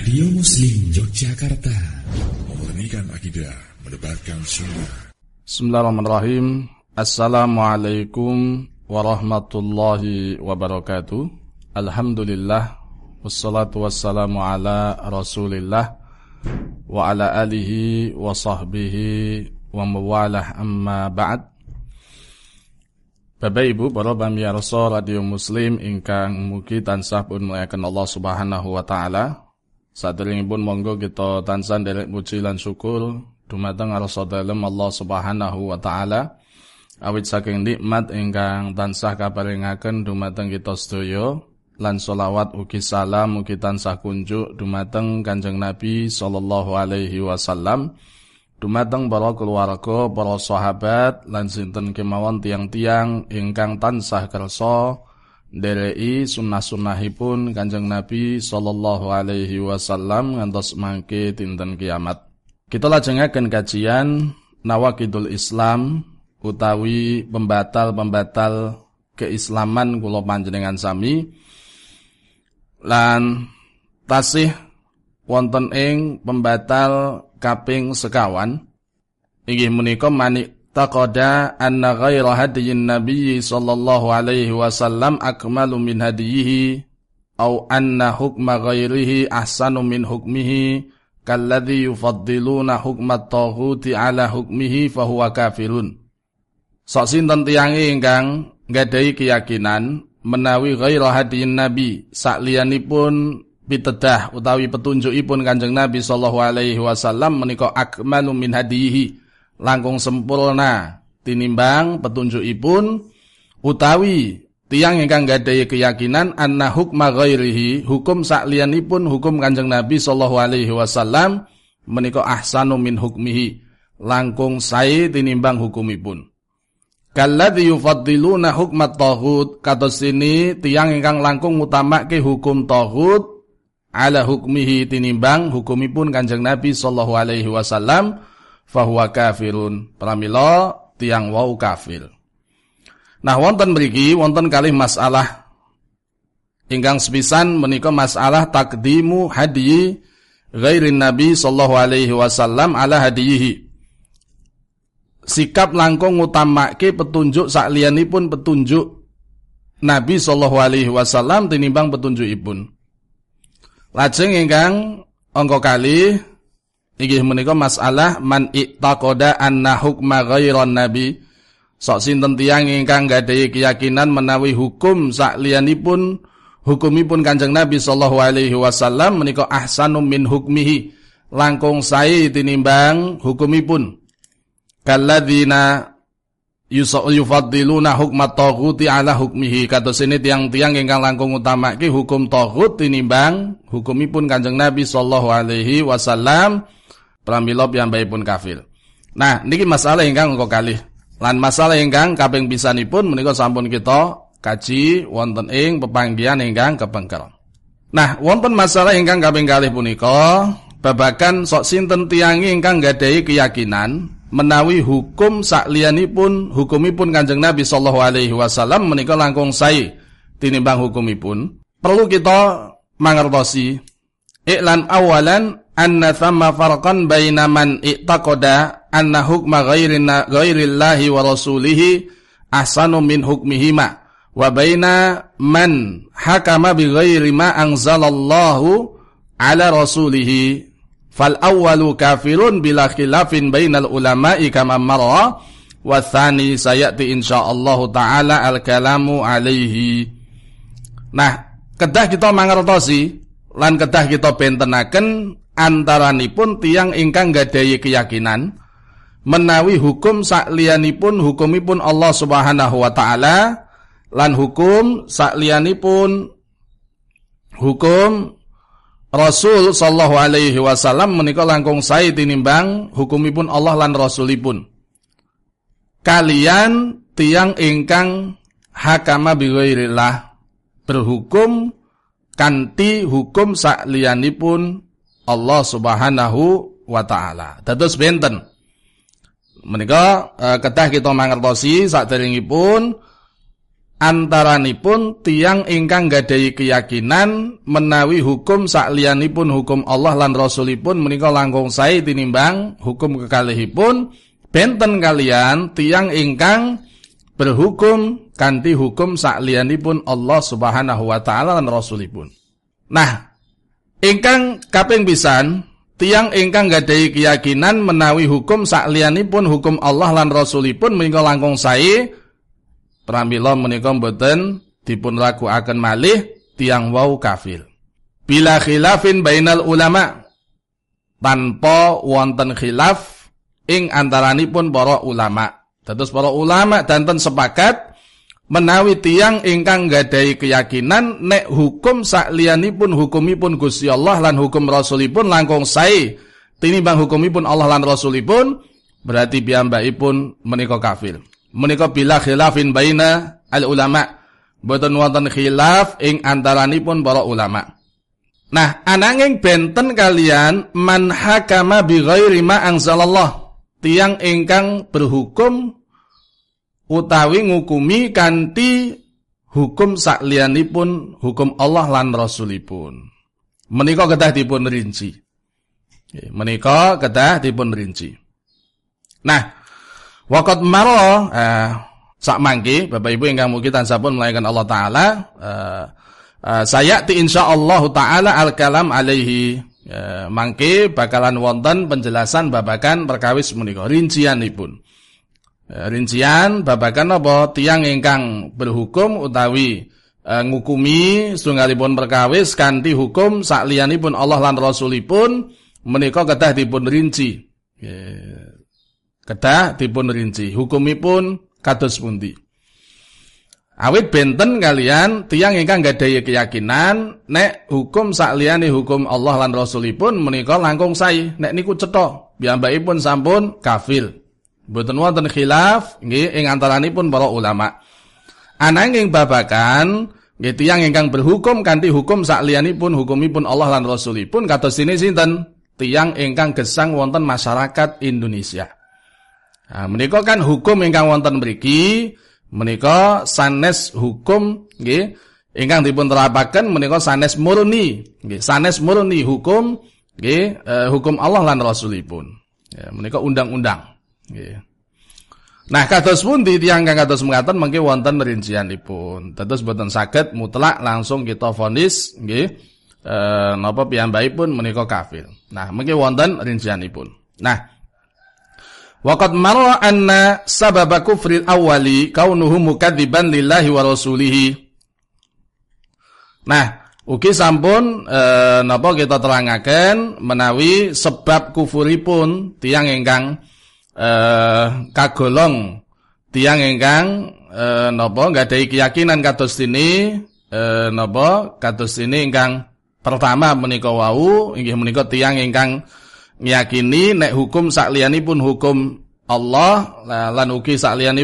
Radio Muslim Yogyakarta. Memurnikan akidah Mendebarkan sunnah. Bismillahirrahmanirrahim. Assalamualaikum warahmatullahi wabarakatuh. Alhamdulillah. Wassalatu wassalamu ala rasulillah Wa ala alihi wa sahbihi Wa mawalah amma ba'd. Bapak Ibu para pamirsa radio Muslim ingkang mugi tansah pun Allah Subhanahu wa taala. Saderengipun monggo kita tansah nderek puji lan syukur dumateng Rasulullah Allah Subhanahu wa taala. Awit saking nikmat ingkang tansah kaparingaken dumateng kita sedaya lan solawat ugi salam ugi tansah kunjuk dumateng Kanjeng Nabi sallallahu alaihi wasallam dumateng para keluarga, para sahabat lan sinten kemawon tiang-tiang ingkang tansah kersa ndereki sunnah-sunnahipun Kanjeng Nabi sallallahu alaihi wasallam ngantos mangke dinten kiamat. Kita lajengaken kajian Nawakidul Islam utawi pembatal-pembatal keislaman kula panjenengan sami lan tasih wonten ing pembatal kaping sekawan inggih menika manik taqada anna ghaira hadiyin nabiy sallallahu alaihi wasallam akmalu min hadiyihi au anna hukma ghairihi ahsanu min hukmihi kalladhi yufaddiluna hukma taghuti ala hukmihi fahuwa kafirun. Sok sinten tiyange ingkang nggadahi keyakinan menawi ghaira hadiyin nabi sakliyanipun pitedah utawi petunjukipun Kanjeng Nabi sallallahu alaihi wasallam menika akmalu min hadihi langkung sempurna tinimbang petunjukipun utawi tiang ingkang gadai keyakinan anna hukma ghairihi hukum saklianipun hukum Kanjeng Nabi sallallahu alaihi wasallam menika ahsanu min hukmihi langkung sae tinimbang hukumipun. Kalladzi yufaddiluna hukmat taghut kados ini tiang ingkang langkung ngutamake hukum taghut ala hukmihi tinimbang hukumipun Kanjeng Nabi sallallahu alaihi wasallam fahuwa kafirun. Pramila tiang wau kafir. Nah wonten mriki wonten kalih masalah ingkang sepisan menika masalah takdimu hadiyi ghairin Nabi sallallahu alaihi wasallam ala hadiyihi. Sikap langkung ngutamake petunjuk saklianipun petunjuk Nabi sallallahu alaihi wasallam tinimbang petunjukipun. Lajeng ingkang angka kali inggih menika masalah man ittaqada anna hukma ghairan nabi. Sok sinten tiyang ingkang gadhahi keyakinan menawi hukum sakliyanipun hukumipun Kanjeng Nabi sallallahu alaihi wasallam menika ahsanum min hukmihi. Langkung sae tinimbang hukumipun. Kalladzina yufaddiluna hukmat taghuti ala hukmihi kados ini tiang-tiang ingkang langkung utamake hukum taghut tinimbang hukumipun Kanjeng Nabi sallallahu alaihi wasallam pramila piyambakipun kafir. Nah, niki masalah ingkang engko kalih. Lan masalah ingkang kaping pisanipun menika sampun kita kaji wonten ing pepanggihan ingkang kepengker. Nah, wonten masalah ingkang kaping kalih punika babakan sok sinten tiang ingkang gadahi keyakinan menawi hukum saklianipun hukumipun Kanjeng Nabi sallallahu alaihi wasallam menika langkung sae tinimbang hukumipun perlu kita mangertosi iklan awalan anna thamma farqan baina man i'taqada anna hukma ghairina ghairillahi wa rasulihi ahsanu min hukmihima. Wa baina man hakama bi ghairi ma anzalallahu ala rasulihi. Fal awwalu kafirun bila khilafin bainal ulama'i kama marra. Wa tsani sayati insyaallah taala al kalamu alaihi. Nah, kedah kita mangertosi lan kedah kita bentenaken antaranipun tiang ingkang gadahi keyakinan menawi hukum saklianipun hukumipun Allah Subhanahu wa taala lan hukum saklianipun hukum Rasul sallallahu alaihi wasallam menika langkung sae tinimbang hukumipun Allah lan rasulipun. Kalian tiang ingkang hakama bi berhukum kanti hukum saklianipun Allah Subhanahu wa taala. Dados benten. Menika eh, kedah kita mangertosi saderengipun antaranipun tiang ingkang gadai keyakinan menawi hukum saklianipun hukum Allah lan Rasulipun menika langkung sae tinimbang hukum kekalihipun benten kalian tiang ingkang berhukum kanthi hukum saklianipun Allah Subhanahu wa taala lan Rasulipun. Nah, ingkang kaping pisan tiang ingkang gadai keyakinan menawi hukum saklianipun hukum Allah lan Rasulipun menika langkung sae Pramila menika mboten dipun akan malih tiang wau kafir. Bila khilafin bainal ulama tanpa wonten khilaf ing antaranipun para ulama. Dados para ulama danten sepakat menawi tiang ingkang gadai keyakinan nek hukum saklianipun hukumipun Gusti Allah lan hukum Rasulipun langkung sae tinimbang hukumipun Allah lan Rasulipun berarti piyambakipun menika kafir menika bila khilafin baina al ulama boten wonten khilaf ing antaranipun para ulama. Nah ananging benten kalian man hakama bi ghairi ma anzalallah. Tiang ingkang berhukum utawi ngukumi kanthi hukum saklianipun hukum Allah lan Rasulipun. Menika kedah dipun rinci. Menika kedah dipun rinci. Nah Wakat maro eh, sak mangki Bapak Ibu kamu kita sabun melayakan Allah Taala eh, eh, saya ti Allah taala al kalam alaihi eh, mangke bakalan wonten penjelasan babakan perkawis menika rincianipun. Rincian babakan apa? Tiang ingkang berhukum utawi eh, ngukumi setunggalipun perkawis kanthi hukum saklianipun Allah lan Rasulipun menika kedah dipun rinci. Kedah dipun rinci. Hukumipun kados pundi? Awit benten kalian tiang ingkang gadai keyakinan nek hukum sakliyane hukum Allah lan Rasulipun menika langkung sae. Nek niku cetha piyambakipun sampun kafir mboten wonten khilaf nggih ing antaranipun para ulama. Ananging babakan nggih tiyang ingkang berhukum kanthi hukum sakliyanipun hukumipun Allah lan Rasulipun kados sini sinten? Tiyang ingkang gesang wonten masyarakat Indonesia. Nah, menika kan hukum ingkang wonten mriki menika sanes hukum nggih ingkang dipun terapaken menika sanes murni nggih sanes murni hukum nggih eh, hukum Allah lan Rasulipun. Ya menika undang-undang Nah kados pundi tiyang kang kados mekaten mangke wonten rincianipun. Dados boten saged mutlak langsung kita vonis nggih eh napa piyambakipun menika kafir nah mangke wonten rincianipun. Nah Waqad marra anna sababa kufril awwali kaunuhu mukadziban lillahi wa rasulihi. Nah, ugi sampun e, napa kita terangaken menawi sebab kufuripun tiang ingkang e, kagolong tiang ingkang e, napa nggadahi keyakinan kados ini e, napa kados ini ingkang pertama menika wau inggih menika tiang ingkang ngiyakini nek hukum pun hukum Allah lan ugi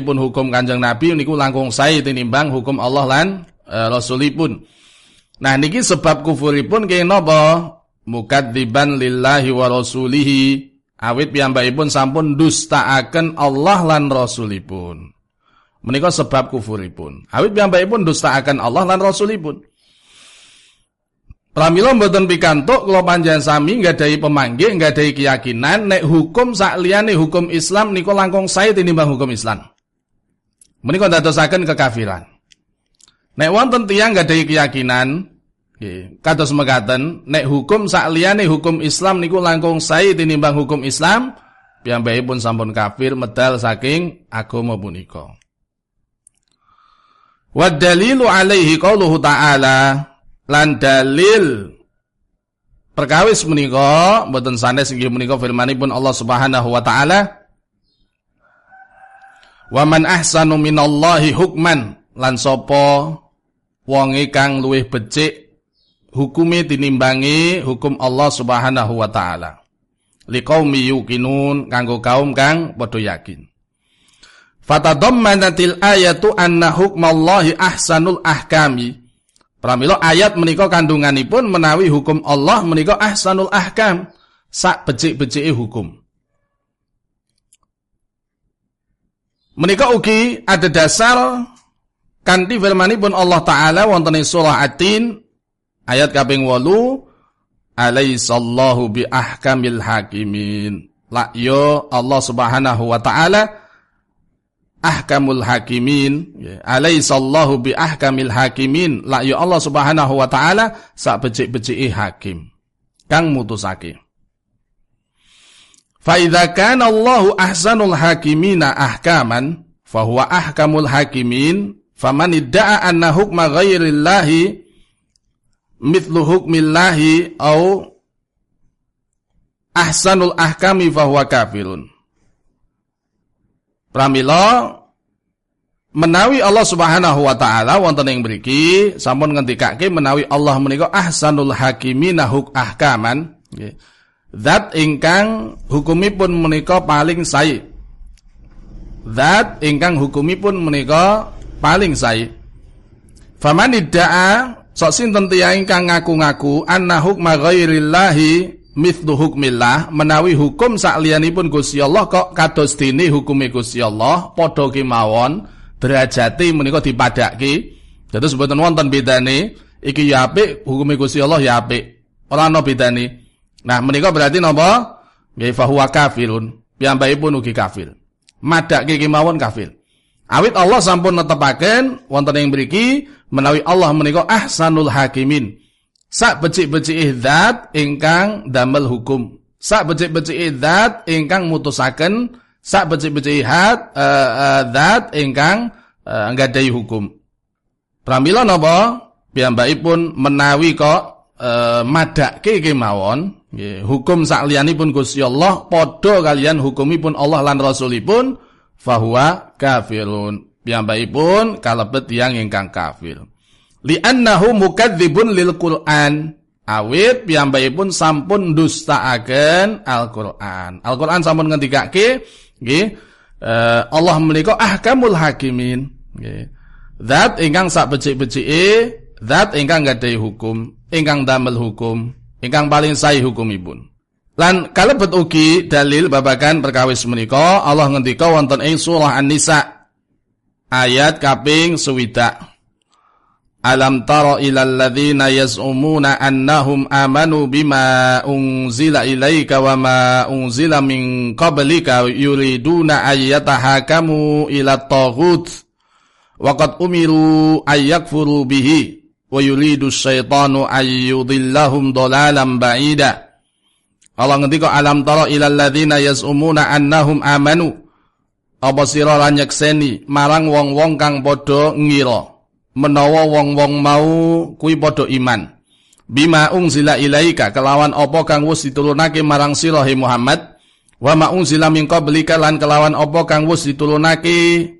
pun hukum Kanjeng Nabi niku langkung sae tinimbang hukum Allah lan e, Rasulipun. Nah niki sebab kufuripun kaya napa? Mukadziban lillahi wa rasulihi. Awit piyambakipun sampun dustaaken Allah lan Rasulipun. Menika sebab kufuripun. Awit piyambakipun dustaaken Allah lan Rasulipun. Pramila mboten pikantuk kula panjenengan sami nggadahi pemanggih, nggadahi keyakinan nek hukum sakliyane hukum Islam niku langkung sae tinimbang hukum Islam. Menika ndadosaken kekafiran. Nek wonten tiyang nggadahi keyakinan nggih kados mekaten nek hukum sakliyane hukum Islam niku langkung sae tinimbang hukum Islam, piyambakipun sampun kafir medal saking agama punika. Wa dalilu alaihi qauluhu ta'ala lan dalil perkawis menika mboten sanes inggih menika firmanipun Allah Subhanahu wa taala Wa man ahsanu minallahi hukman lan sapa wonge kang luwih becik hukume tinimbangi hukum Allah Subhanahu wa taala. Liqaumi yuqinun kanggo kaum kang padha yakin. Fatadammanatil ayatu anna hukmallahi ahsanul ahkami. Pramila ayat menika kandunganipun menawi hukum Allah menika ahsanul ahkam, sak becik-becike hukum. Menika ugi ada dasar kanthi firmanipun Allah taala wonten ing surah At-Tin ayat kaping 8 alaisallahu bi ahkamil hakimin. La yo Allah Subhanahu wa taala ahkamul hakimin. Alaisallahu bi ahkamil hakimin. La yo Allah Subhanahu wa taala sak becik-becike hakim. Kang mutusake. Fa idza kana Allahu ahsanul hakimina ahkaman fa huwa ahkamul hakimin faman idda'a anna hukma ghairillahi mithlu hukmillahi au ahsanul ahkami fa huwa kafirun. Pramila menawi Allah Subhanahu wa taala wonten ing mriki sampun ngendikake menawi Allah menika ahsanul hakimina huk ahkaman nggih. Zat ingkang hukumipun menika paling sae. Zat ingkang hukumipun menika paling sae. Faman idda'a sok sinten tiyang ingkang ngaku-ngaku anna hukma ghairillahi mithlu hukmillah menawi hukum sakliyanipun Gusti Allah kok kados dene hukume Gusti Allah padha kemawon derajate menika dipadhakke. Dados mboten wonten bedane iki ya apik hukume Gusti Allah ya apik. Ora ana bedane. Nah, menika berarti napa? Nggih fa huwa kafirun. Piyambakipun ugi kafir. Madake kemawon kafir. Awit Allah sampun netepaken wonten ing mriki menawi Allah menika ahsanul hakimin. Sak becik-becike zat ingkang damel hukum. Sak becik-becike zat ingkang mutusaken, sak becik-becike hat uh, uh, zat ingkang uh, nggadahi hukum. Pramila napa? Piyambakipun menawi kok uh, madake kemawon hukum sakliyanipun Gusti Allah padha kalian hukumipun Allah lan Rasulipun fahuwa kafirun. Piyambakipun kalebet tiyang ingkang kafir. Li'annahu mukadzibun lil Qur'an. Awit piyambakipun sampun dustaaken Al-Qur'an. Al-Qur'an sampun ngendikake nggih uh, Allah menika ahkamul hakimin nggih. Zat ingkang sak becik-becike, zat ingkang gadai hukum, ingkang damel hukum, ingkang paling sae hukumipun. Lan kalebet ugi dalil babagan perkawis menika Allah ngendika wonten ing surah An-Nisa ayat kaping swidak. Alam tara ilal ladzina yaz'umuna annahum amanu bima unzila ilaika wa ma unzila min qablika yuriduna ayyatahakamu ila taghut wa qad umiru ayyakfuru bihi wa yuridu syaitanu ayyudillahum dolalam ba'ida. Allah ngendika alam tara ilal ladzina yaz'umuna annahum amanu. Apa sira lan marang wong-wong kang padha ngira menawa wong-wong mau kuwi padha iman. Bima unzila ilaika kelawan apa kang wis diturunake marang sira Muhammad wa ma unzila min qablika lan kelawan apa kang wis diturunake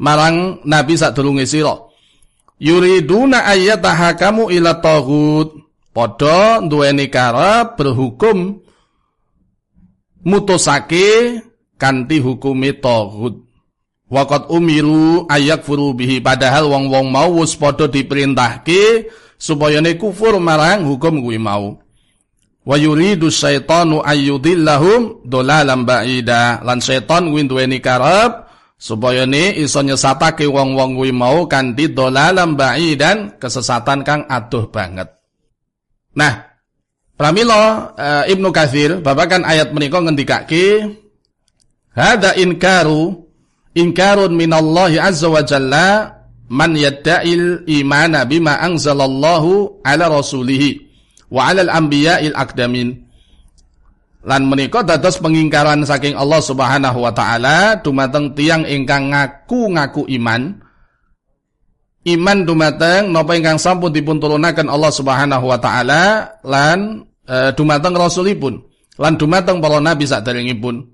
marang nabi sadurunge sira yuriduna ayyatahakamu ila taghut padha duweni karep berhukum mutusake kanthi hukume taghut waqat umiru ayakfuru bihi padahal wong-wong mau wis padha diperintahke supaya ne kufur marang hukum kuwi mau. Wa yuridu syaitanu ayyudillahum dolalam ba'ida. Lan setan kuwi duweni karep supaya ne iso nyesatake wong-wong kuwi mau kanthi dolalam dan kesesatan kang aduh banget. Nah, pramila e, Ibnu Katsir babakan ayat menika ngendikake hadza inkaru inkarun minallahi azza wa jalla man yadda'il imana bima anzalallahu ala rasulihi wa ala al-anbiya'il aqdamin lan menika dados pengingkaran saking Allah Subhanahu wa taala dumateng tiang ingkang ngaku-ngaku iman. Iman dumateng napa ingkang sampun dipun Allah Subhanahu wa taala lan e, dumateng rasulipun. Lan dumateng para nabi saderengipun.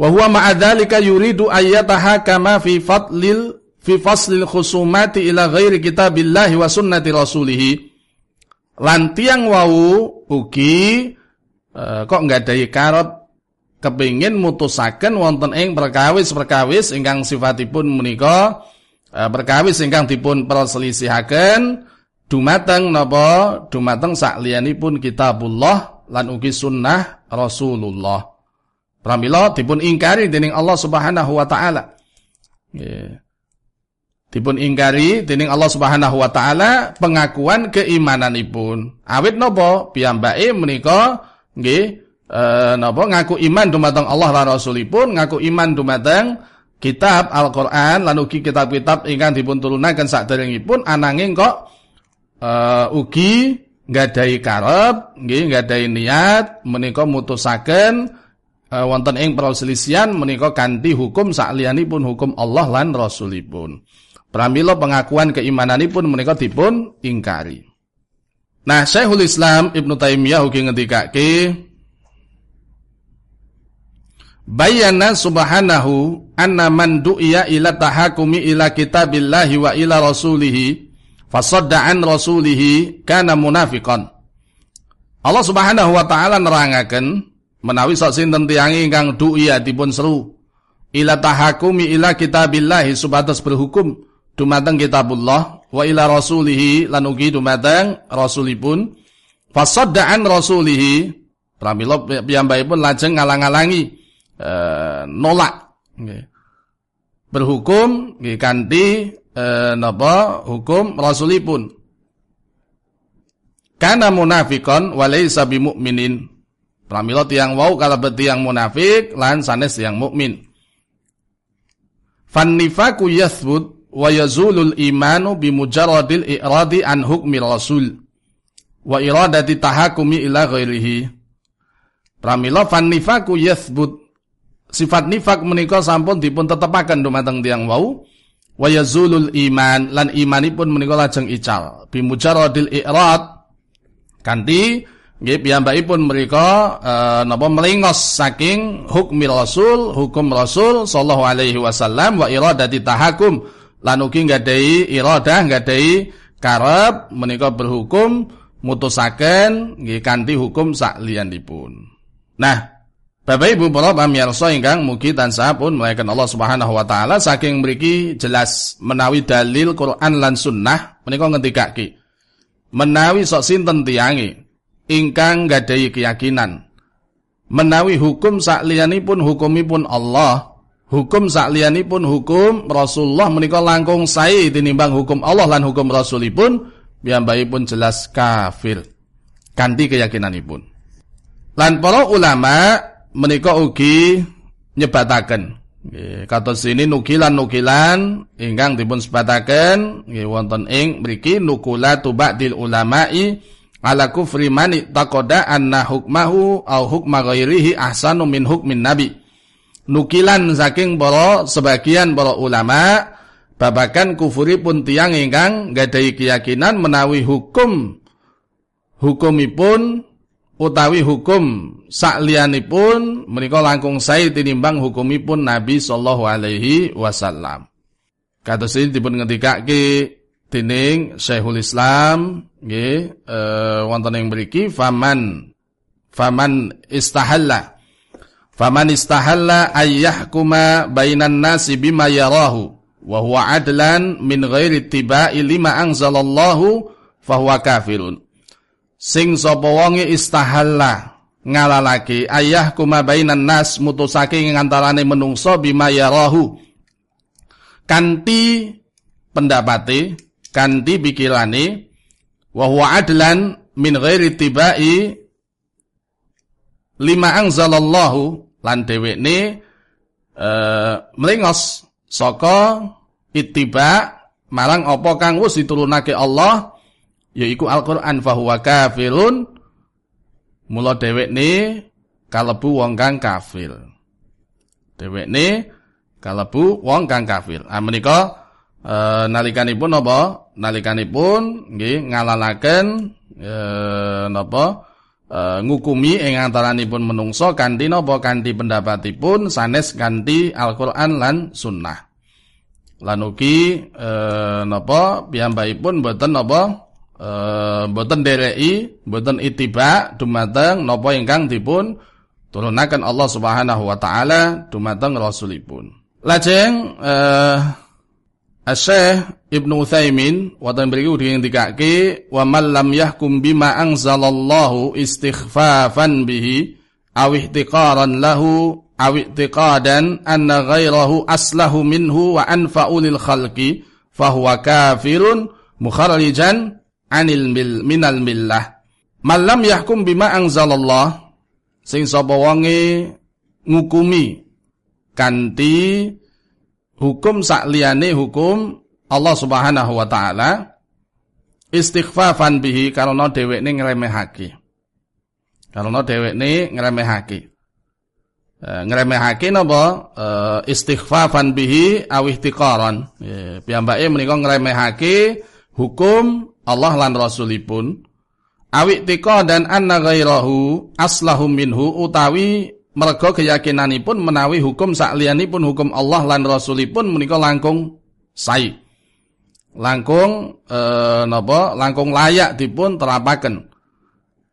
Wa huwa ma'adzalika yuridu ayyataha kama fi fadlil fi faslil khusumati ila ghairi kitabillahi wa sunnati rasulih lan tiang wau ugi uh, kok ada karot kepingin mutusaken wonten ing perkawis-perkawis ingkang sifatipun menika uh, perkawis ingkang dipun perselisihaken dumateng napa dumateng sakliyanipun kitabullah lan ugi sunnah Rasulullah. Pramila dipun ingkari dening Allah Subhanahu wa taala. Dipun ingkari dening Allah Subhanahu wa taala pengakuan keimananipun. Awit napa piyambake menika nggih e, napa ngaku iman dumateng Allah lan Rasulipun, ngaku iman dumateng kitab Al-Qur'an lan ugi kitab-kitab ingkang dipun turunaken saderengipun ananging kok e, ugi nggadahi karep, nggih nggadahi niat menika mutusaken e, wonten ing perselisihan menika kanthi hukum sakliyanipun hukum Allah lan Rasulipun. Pramila pengakuan keimananipun menika dipun ingkari. Nah, Syekhul Islam Ibnu Taimiyah ugi ngendikake Bayana subhanahu anna man du'iya ila tahakumi ila kitabillahi wa ila rasulihi fasadda rasulihi kana munafiqan. Allah Subhanahu wa taala nerangaken menawi sok sinten tiyang ingkang du'iya dipun seru ila tahakumi ila kitabillahi subatas berhukum dumateng kitabullah wa ila rasulihi lan ugi dumateng rasulipun fasadda an rasulihi pramila piyambakipun lajeng ngalang-alangi Eh, nolak nggih. Berhukum kanthi eh, napa hukum rasulipun. Kana munafikon walaysa bimumin. Pramila tiyang wau kalebet tiyang munafik lan sanes tiyang mukmin. Fannifaku yathbut wa yazulul imanu bimujarradil i'radi an hukmi rasul wa iradati tahakumi ila ghairihi. Pramila fannifaku yathbut sifat nifak menika sampun dipun tetepaken dumateng tiyang wau. Wa yazulul iman lan imanipun menika lajeng ical. Bi mujarradil i'rad kanthi nggih piyambakipun mereka e, napa melingos saking hukmi rasul hukum rasul sallallahu alaihi wasallam wa iradati tahakum. Lan ugi nggadahi iradah nggadahi karep menika berhukum mutusaken nggih kanthi hukum sakliyanipun nah Bapak Ibu para pamirsa ingkang mugi tansah pun melayakan Allah Subhanahu wa taala saking mriki jelas menawi dalil Quran lan sunnah menika ngendikake. Menawi sok sinten tiyange ingkang gadhahi keyakinan. Menawi hukum sakliyanipun hukumipun Allah hukum sakliyanipun hukum Rasulullah menika langkung sae tinimbang hukum Allah lan hukum Rasulipun piyambakipun jelas kafir. Kanthi keyakinanipun. Lan para ulama menika ugi nyebataken. Nggih kados ini nukilan-nukilan ingkang dipun sebataken. Nggih wonten ing mriki nukulatu ba'dil ulama'i ala kufri man taqada anna hukmahu au hukma ghairihi ahsanu min hukmin nabi. Nukilan saking para sebagian para ulama babakan kufuripun tiang ingkang gadai keyakinan menawi hukum hukumipun utawi hukum saklianipun menika langkung sae tinimbang hukumipun Nabi sallallahu alaihi wasallam. Kados dipun ngendikake dening Syekhul Islam nggih eh wonten ing mriki faman faman istahalla faman istahalla ayyahkuma bainan nasi bima yarahu wa huwa adlan min ghairi tibai lima anzalallahu fahuwa kafirun sing sapa wonge istahalla ngalalake ayah kuma bainan nas mutusake ing antarane menungso bima yarahu. Kanthi pendapate kanthi pikirane wa huwa adlan min ghairi tibai lima anzalallahu lan dhewekne uh, melingos saka ittiba marang apa kang wis diturunake Allah yaiku Al-Qur'an fahuwa kafirun mula dhewekne kalebu wong kang kafir. Dhewekne kalebu wong kang kafir. Ah menika e, nalikanipun napa? Nalikanipun nggih ngalalaken e, napa? E, ngukumi ing antaranipun menungso kanthi napa kanthi pendapatipun sanes kanthi Al-Qur'an lan sunnah. Lan ugi e, napa piyambakipun boten napa eh boten dereki, boten itiba dumateng napa ingkang dipun turunaken Allah Subhanahu wa taala dumateng rasulipun. Lajeng eh Asy-Syaikh Ibnu Utsaimin wonten mriki dikake wa man lam yahkum bima anzalallahu istighfafan bihi aw ihtiqaran lahu aw i'tiqadan anna ghairahu aslahu minhu wa anfa'u lil khalqi fahuwa kafirun mukharrijan anil mil minal millah. Malam yahkum bima anzalallah sing sapa wonge ngukumi kanthi hukum sakliyane hukum Allah Subhanahu wa taala istighfafan bihi karena dhewekne ngremehake. Karena dhewekne ngremehake. E, ngremehake napa e, istighfafan bihi aw ihtiqaran. E, piyambake menika ngremehake hukum Allah lan rasulipun awi tika dan anna ghairahu aslahu minhu utawi mergo keyakinanipun menawi hukum sakliyanipun hukum Allah lan rasulipun menika langkung sai langkung eh, napa? Langkung layak dipun terapaken.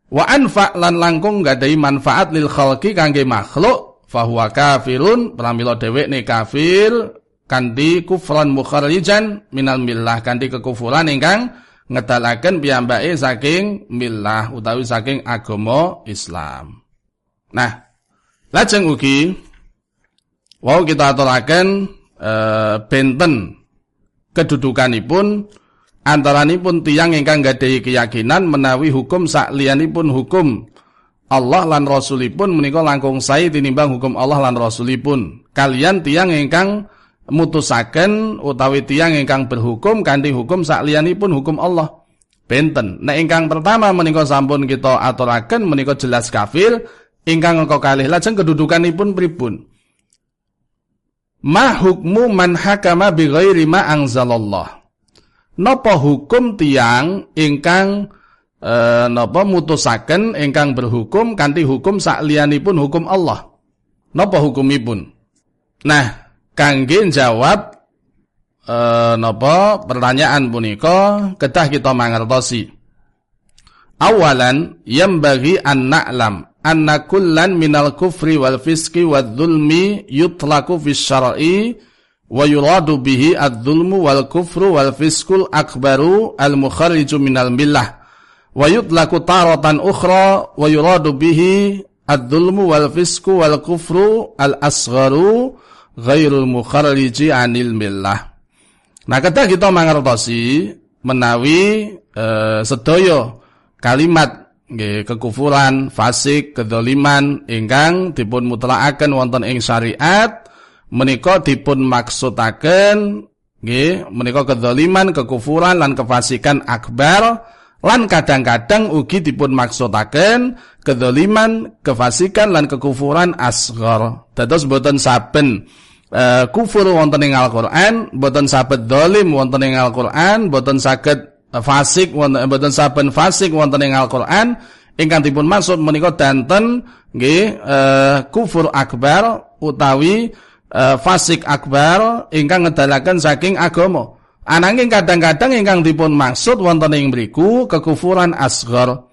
Wa anfa lan langkung gadai manfaat lil khalqi kangge makhluk fahuwa kafirun pramila dhewekne kafir kanthi kufran mukharrijan minal millah kanthi kekufuran ingkang ngedalaken piyambake saking milah utawi saking agama Islam. Nah, lajeng ugi wau kita aturaken e, benten kedudukanipun antaranipun tiyang ingkang gadhahi keyakinan menawi hukum sakliyanipun hukum Allah lan Rasulipun menika langkung sae tinimbang hukum Allah lan Rasulipun. Kalian tiang ingkang mutusaken utawi tiang ingkang berhukum kanthi hukum sakliyanipun hukum Allah. Benten. Nek ingkang pertama menika sampun kita aturaken menika jelas kafir, ingkang engko kalih lajeng kedudukanipun pripun? Ma hukmu man hakama bi ghairi ma anzalallah. Napa hukum tiang ingkang e, napa mutusaken ingkang berhukum kanthi hukum sakliyanipun hukum Allah? Napa hukumipun? Nah, kangge jawab eh, napa pertanyaan punika kedah kita mangertosi. Awalan bagi an na'lam anna kullan minal kufri wal fiski wal dhulmi yutlaku fis syar'i wa yuradu bihi ad-dhulmu wal kufru wal fiskul akbaru al mukharriju minal millah wa yutlaku taratan ukhra wa yuradu bihi ad-dhulmu wal fisku wal kufru al asgharu ghairul mukharriji anil millah. Nah, ketika kita mengertosi menawi e, sedaya kalimat nggih kekufuran, fasik, kedoliman ingkang dipun mutlakaken wonten ing syariat menika dipun maksudaken nggih menika kedoliman, kekufuran lan kefasikan akbar lan kadang-kadang ugi dipun maksudaken kedoliman, kefasikan lan kekufuran asghar. Dados boten saben uh, kufur wonten ing Al-Qur'an, boten saged dolim wonten ing Al-Qur'an, boten saged fasik wonten boten saben fasik wonten ing Al-Qur'an ingkang dipun maksud menika danten nggih uh, kufur akbar utawi uh, fasik akbar ingkang ngedalaken saking agama. Ananging kadang-kadang ingkang dipun maksud wonten ing mriku kekufuran asghar.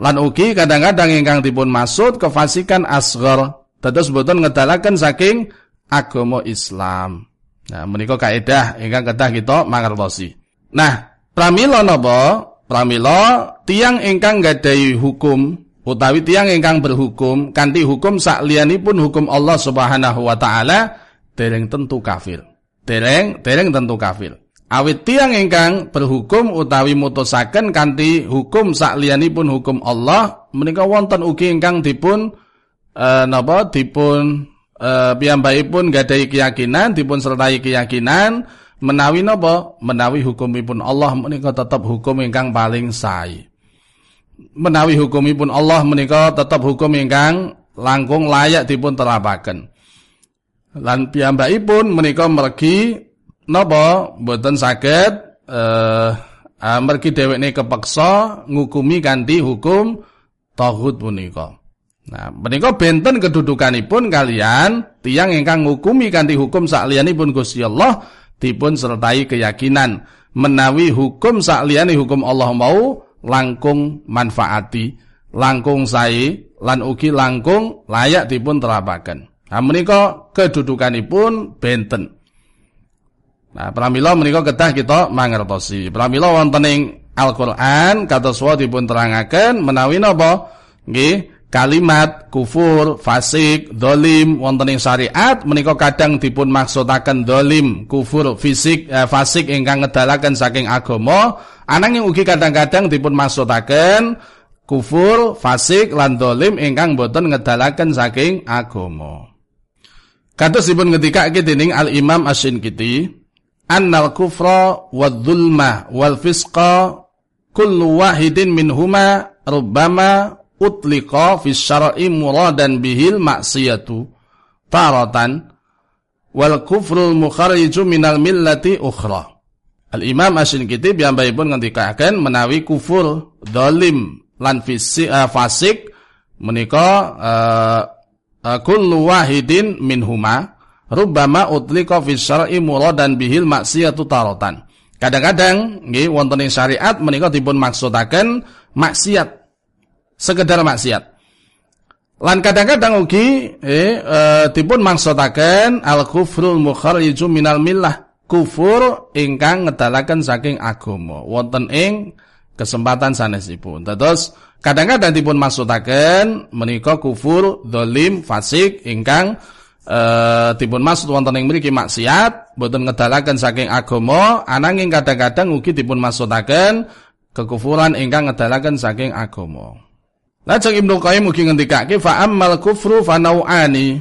Lan ugi kadang-kadang ingkang dipun maksud kefasikan asghar. Dados boten ngedalaken saking agama Islam. Nah, menika kaidah ingkang kedah kita mangertosi. Nah, pramila napa? Pramila tiang ingkang gadahi hukum utawi tiang ingkang berhukum kanthi hukum sakliyanipun hukum Allah Subhanahu wa taala dereng tentu kafir. Dereng dereng tentu kafir. Awit tiang ingkang berhukum utawi mutusaken kanthi hukum sakliyanipun hukum Allah menika wonten ugi ingkang dipun eh, napa dipun uh, piyambakipun gadai keyakinan dipun sertai keyakinan menawi napa? Menawi hukumipun Allah menika tetap hukum ingkang paling sae. Menawi hukumipun Allah menika tetap hukum ingkang langkung layak dipun terapaken. Lan piyambakipun menika mergi napa? Mboten saged eh uh, mergi dheweke kepeksa ngukumi kanthi hukum taghut punika Nah, menika benten kedudukanipun kalian tiang ingkang ngukumi kanthi hukum sakliyanipun Gusti Allah dipun sertai keyakinan menawi hukum sakliyane hukum Allah mau langkung manfaati, langkung sae lan ugi langkung layak dipun terapaken. Nah, menika kedudukanipun benten. Nah, pramila menika kedah kita mangertosi. Pramila wonten ing Al-Qur'an kados dipun terangaken menawi napa? Nggih, kalimat kufur, fasik, dolim wonten syariat menika kadang dipun maksudaken dolim, kufur, fisik, eh, fasik ingkang ngedalaken saking agama, ananging ugi kadang-kadang dipun maksudaken kufur, fasik lan dolim ingkang boten ngedalaken saking agama. Kados dipun ngendikake dening Al Imam Asy-Syinkiti, annal kufra wadh-dhulma wal fisqa kullu wahidin minhuma rubbama utliqa fi syar'i muradan bihil maksiyatu taratan wal kufrul mukharriju minal millati ukhra. Al-Imam Asy-Syinkiti piyambakipun ngendikaken menawi kufur dolim lan fisik uh, fasik menika uh, uh, kullu wahidin minhuma rubbama utliqa fi syar'i muradan bihil maksiyatu taratan. Kadang-kadang nggih wonten ing syariat menika dipun maksudaken maksiat sekedar maksiat. Lan kadang-kadang ugi eh, e, dipun maksudaken al kufrul mukharriju minal millah kufur ingkang ngedalaken saking agama wonten ing kesempatan sanesipun. Terus kadang-kadang dipun maksudaken menika kufur dolim fasik ingkang e, dipun maksud wonten ing mriki maksiat boten ngedalaken saking agama ananging kadang-kadang ugi dipun maksudaken kekufuran ingkang ngedalaken saking agama. Lajeng Ibnu Qayyim mugi ngendikake fa ammal kufru fa nau'ani.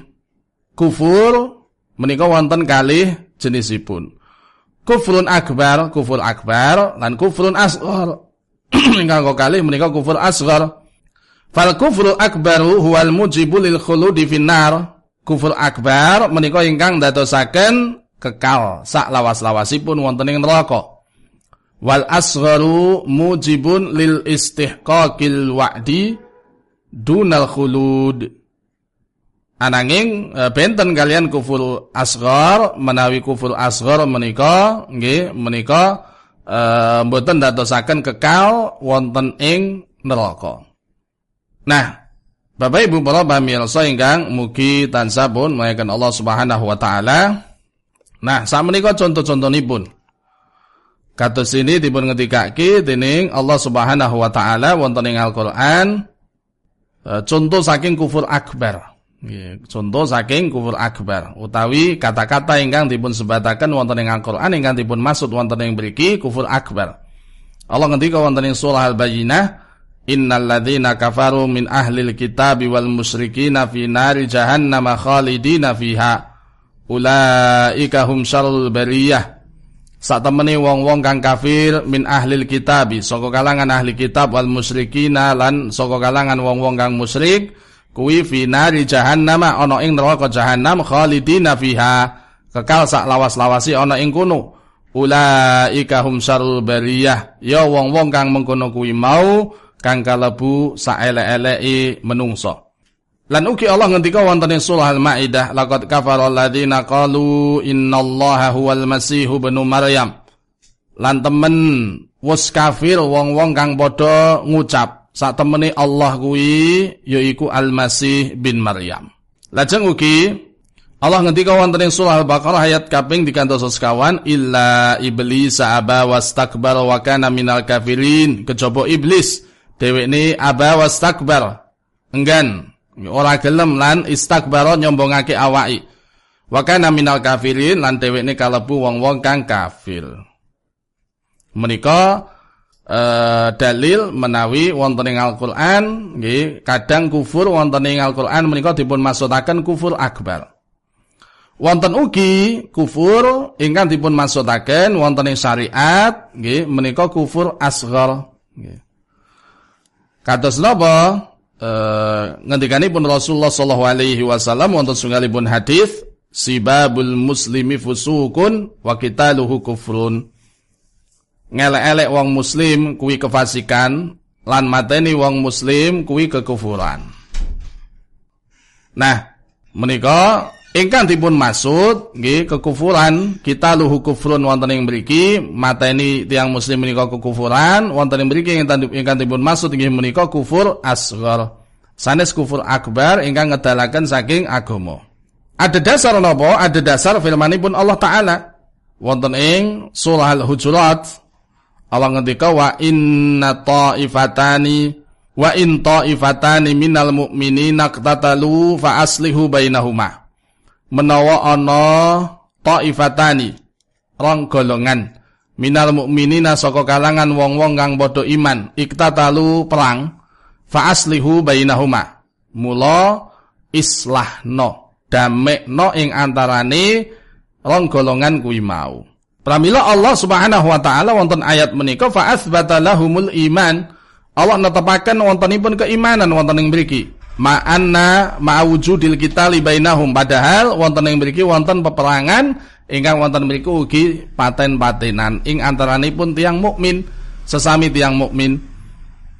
Kufur menika wonten kalih jenisipun. Kufrun akbar, kufur akbar lan kufrun asghar. Ingkang kalih menika kufur asghar. Fal kufru akbaru huwal mujibu lil khuludi finnar. Kufur akbar menika ingkang dadosaken kekal sak lawas-lawasipun wonten ing neraka. Wal asgharu mujibun lil istihqaqil wa'di dunal khulud ananging e, benten kalian kufur asghar menawi kufur asghar menika nggih menika e, mboten dadosaken kekal wonten ing neraka nah Bapak Ibu para pamirsa ingkang mugi tansah pun muliakan Allah Subhanahu wa taala. Nah, menika contoh-contohipun. Kados ini dipun ngetikake dening Allah Subhanahu wa taala wonten ing Al-Qur'an Eh, contoh saking kufur akbar. contoh saking kufur akbar utawi kata-kata ingkang dipun sebataken wonten ing Al-Qur'an ingkang dipun maksud wonten ing mriki kufur akbar. Allah ngendika wonten ing surah Al-Bayyinah Innal ladzina kafaru min ahlil kitabi wal musyrikina fi nari jahannam khalidina fiha ulaika hum syarrul bariyah Saat temeni wong-wong kang kafir min ahlil kitabi. Saka kalangan ahli kitab wal musyrikina lan saka kalangan wong-wong kang musyrik kuwi fi nari jahannam ana ing neraka jahannam khalidina fiha. Kekal sak lawas-lawasi ana ing kono. Ulaika hum syarrul bariyah. Ya wong-wong kang mengkono kuwi mau kang kalebu saelek-eleki menungso Lan ugi Allah ngendika wonten ing surah Al-Maidah laqad kafara alladziina qalu innallaha huwal masih ibnu Maryam. Lan temen wis kafir wong-wong kang padha ngucap sak temene Allah kuwi yaiku Al-Masih bin Maryam. Lajeng ugi Allah ngendika wonten ing surah Al-Baqarah ayat kaping 300 sekawan illa iblis aba wastakbar wa kana minal kafirin kejaba iblis dhewekne aba wastakbar enggan ora gelem lan istakbara nyombongake awaki. Wa kana minal kafirin lan dhewekne kalebu wong-wong kang kafir. Menika eh, dalil menawi wonten ing Al-Qur'an nggih kadang kufur wonten ing Al-Qur'an menika dipun maksudaken kufur akbar. Wonten ugi kufur ingkang dipun maksudaken wonten ing syariat nggih menika kufur asghar nggih. Kados napa uh, pun Rasulullah sallallahu alaihi wasallam wonten sungalipun hadis sibabul muslimi fusukun wa qitaluhu kufrun. Ngelek-elek wong muslim kuwi kefasikan lan mateni wong muslim kuwi kekufuran. Nah menika ingkang dipun maksud nggih kekufuran. Kita luhu kufrun wonten ing mriki mateni tiang muslim menika kekufuran. Wonten ing mriki ingkang dipun maksud nggih menika kufur asghar. Sanes kufur akbar ingkang ngedalaken saking agama. Ada dasar napa? Ada dasar firmanipun Allah taala. Wonten ing surah al-hujurat. Allah ngendika wa inna ta'ifatani Wa in ta'ifatani minal mu'minina qtatalu fa aslihu bainahuma. Menawa ana ta'ifatani rong golongan minal mu'minina saka kalangan wong-wong kang padha iman iktatalu perang fa aslihu bainahuma. Mula islahno damekno ing antarane rong golongan kuwi mau. Pramila Allah Subhanahu wa taala wonten ayat menika fa atsbata lahumul iman Allah netepaken wontenipun keimanan wonten ing mriki. Ma'anna ma'wujudil kita libainahum padahal wonten ing mriki wonten peperangan ingkang wonten mriki ugi paten-patenan ing antaranipun tiang mukmin sesami tiang mukmin.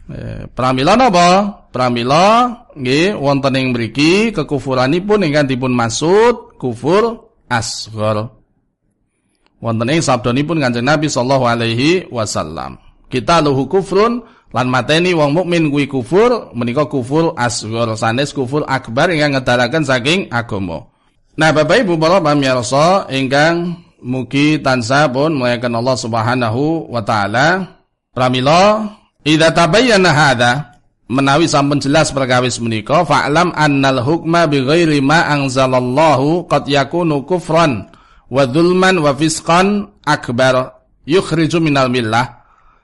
Eh, pramila napa? Pramila nggih wonten ing mriki kekufuranipun ingkang dipun maksud kufur asghar. Wonten ing sabdanipun Kanjeng Nabi sallallahu alaihi wasallam. Kita luhu kufrun lan mateni wong mukmin kuwi kufur menika kufur asghar sanes kufur akbar ingkang ngedalaken saking agama. Nah, Bapak Ibu para pamirsa ingkang mugi tansah pun muliakan Allah Subhanahu wa taala. Pramila idza tabayyana hadza menawi sampun jelas perkawis menika fa'lam annal hukma bighairi ma anzalallahu qad yakunu kufran wa dzulman wa fisqan akbar yukhriju minal millah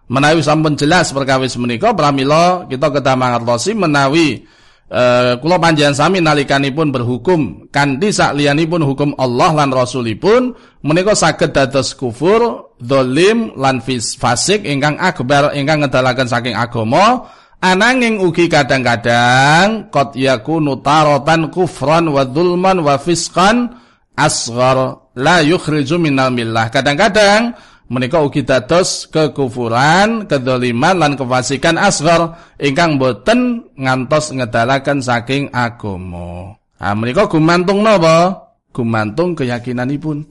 menawi sampun jelas perkawis menika pramila kita kedah mangertosi menawi uh, kula panjenengan sami nalikanipun berhukum kanthi sakliyanipun hukum Allah lan Rasulipun menika saged dados kufur, dolim lan fasik ingkang akbar ingkang ngedalaken saking agama ananging ugi kadang-kadang qad yakunu taratan kufran wa dzulman wa fisqan asghar la yukhriju minal millah. Kadang-kadang menika ugi dados kekufuran, kedzaliman lan kefasikan asghar ingkang boten ngantos ngedalaken saking agama. Ah menika gumantung napa? Gumantung keyakinanipun.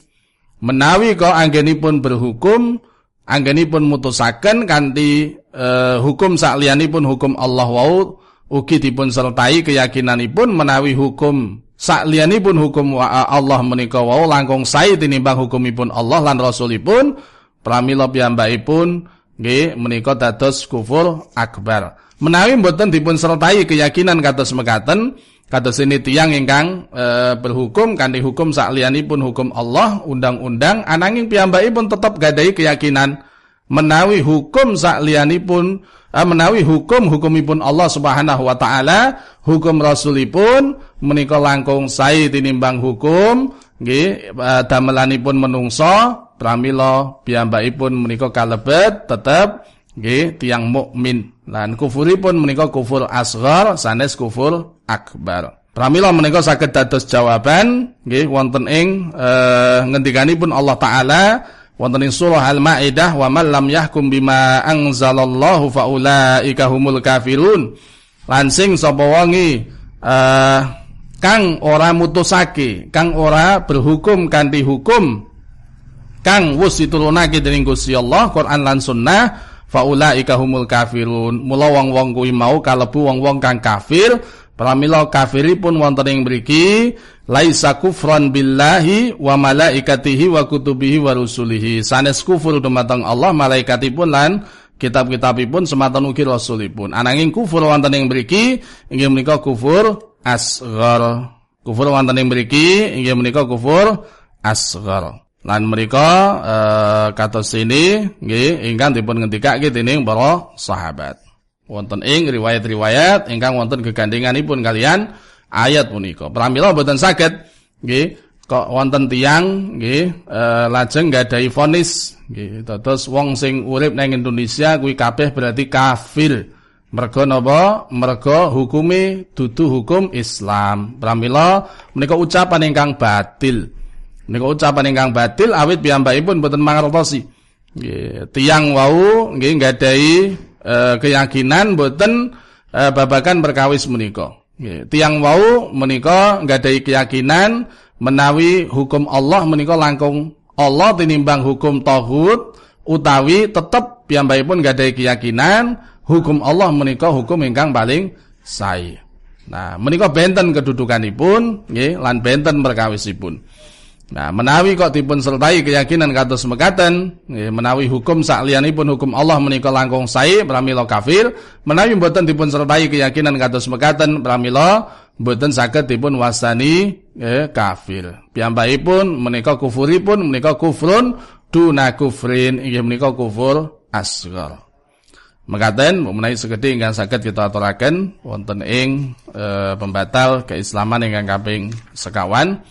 Menawi kok anggenipun berhukum, anggenipun mutusaken kanthi eh, hukum sakliyanipun hukum Allah wau ugi dipun sertai keyakinanipun menawi hukum sakliyanipun hukum Allah menika wau langkung sae tinimbang hukumipun Allah lan Rasulipun pramila piyambakipun nggih menika dados kufur akbar. Menawi mboten dipun sertai keyakinan kados mekaten, kados ini tiang ingkang e, berhukum kanthi hukum sakliyanipun hukum Allah, undang-undang ananging piyambakipun tetap gadai keyakinan menawi hukum sakliyanipun e, menawi hukum hukumipun Allah Subhanahu wa taala, hukum rasulipun menika langkung sae tinimbang hukum nggih e, damelanipun menungso pramila piyambakipun menika kalebet tetep nggih tiyang mukmin. Lan kufuripun menika kufur asghar sanes kufur akbar. Pramila menika saged dados jawaban nggih wonten ing e, ngendikanipun Allah taala wonten ing surah Al-Maidah wa man lam yahkum bima anzalallahu faulaika humul kafirun. Lan sing sapa uh, kang ora mutusake kang ora berhukum kanthi hukum kang wis diturunake dening Gusti Allah Quran lan sunnah faulaika humul kafirun. Mula wong-wong kuwi mau kalebu wong-wong kang kafir. Pramila kafiripun wonten ing mriki laisa kufran billahi wa malaikatihi wa kutubihi wa rusulihi. Sanes kufur dumateng Allah malaikatipun lan kitab-kitabipun sematan ugi rasulipun. Ananging kufur wonten ing mriki inggih menika kufur asghar. Kufur wonten ing mriki inggih menika kufur asghar Lan mereka eh, kata sini ingkang dipun ngendikake dening para sahabat. Wonten ing riwayat-riwayat ingkang wonten gegandhenganipun kalian ayat punika. Pramila boten saged nggih kok wonten tiyang nggih e, lajeng nggadahi vonis nggih dados wong sing urip nang Indonesia kuwi kabeh berarti kafir. Mergo napa? Mergo hukume dudu hukum Islam. Pramila menika ucapan ingkang batil. Niku ucapan ingkang batil awit piyambakipun boten mangertosi. Nggih, tiyang wau nggih nggadahi e, keyakinan boten e, babagan perkawis menika. Nggih, tiyang wau menika nggadahi keyakinan menawi hukum Allah menika langkung Allah tinimbang hukum tauhid utawi tetep piyambakipun nggadahi keyakinan hukum Allah menika hukum ingkang paling sae. Nah, menika benten kedudukanipun nggih lan benten perkawisipun. Nah, menawi kok dipun sertai keyakinan kados mekaten, menawi hukum pun hukum Allah menika langkung sae pramila kafir, menawi mboten dipun sertai keyakinan kados mekaten pramila mboten saged dipun wasani eh, kafir. Piyambakipun menika kufuripun menika kufrun duna kufrin inggih menika kufur asghar. Mekaten mengenai segede ingkang saged kita aturaken wonten ing e, pembatal keislaman ingkang kaping sekawan.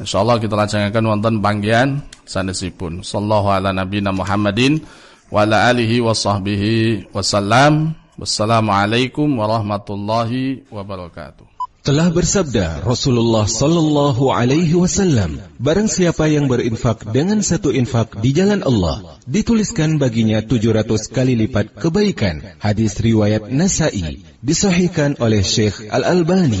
Insyaallah kita lajengaken wonten panggihan sanesipun. Sallallahu ala nabiyina Muhammadin wa ala alihi wa sahbihi wasallam. Wassalamualaikum warahmatullahi wabarakatuh. Telah bersabda Rasulullah sallallahu alaihi wasallam, barang siapa yang berinfak dengan satu infak di jalan Allah, dituliskan baginya 700 kali lipat kebaikan. Hadis riwayat Nasai, disahihkan oleh Syekh Al-Albani.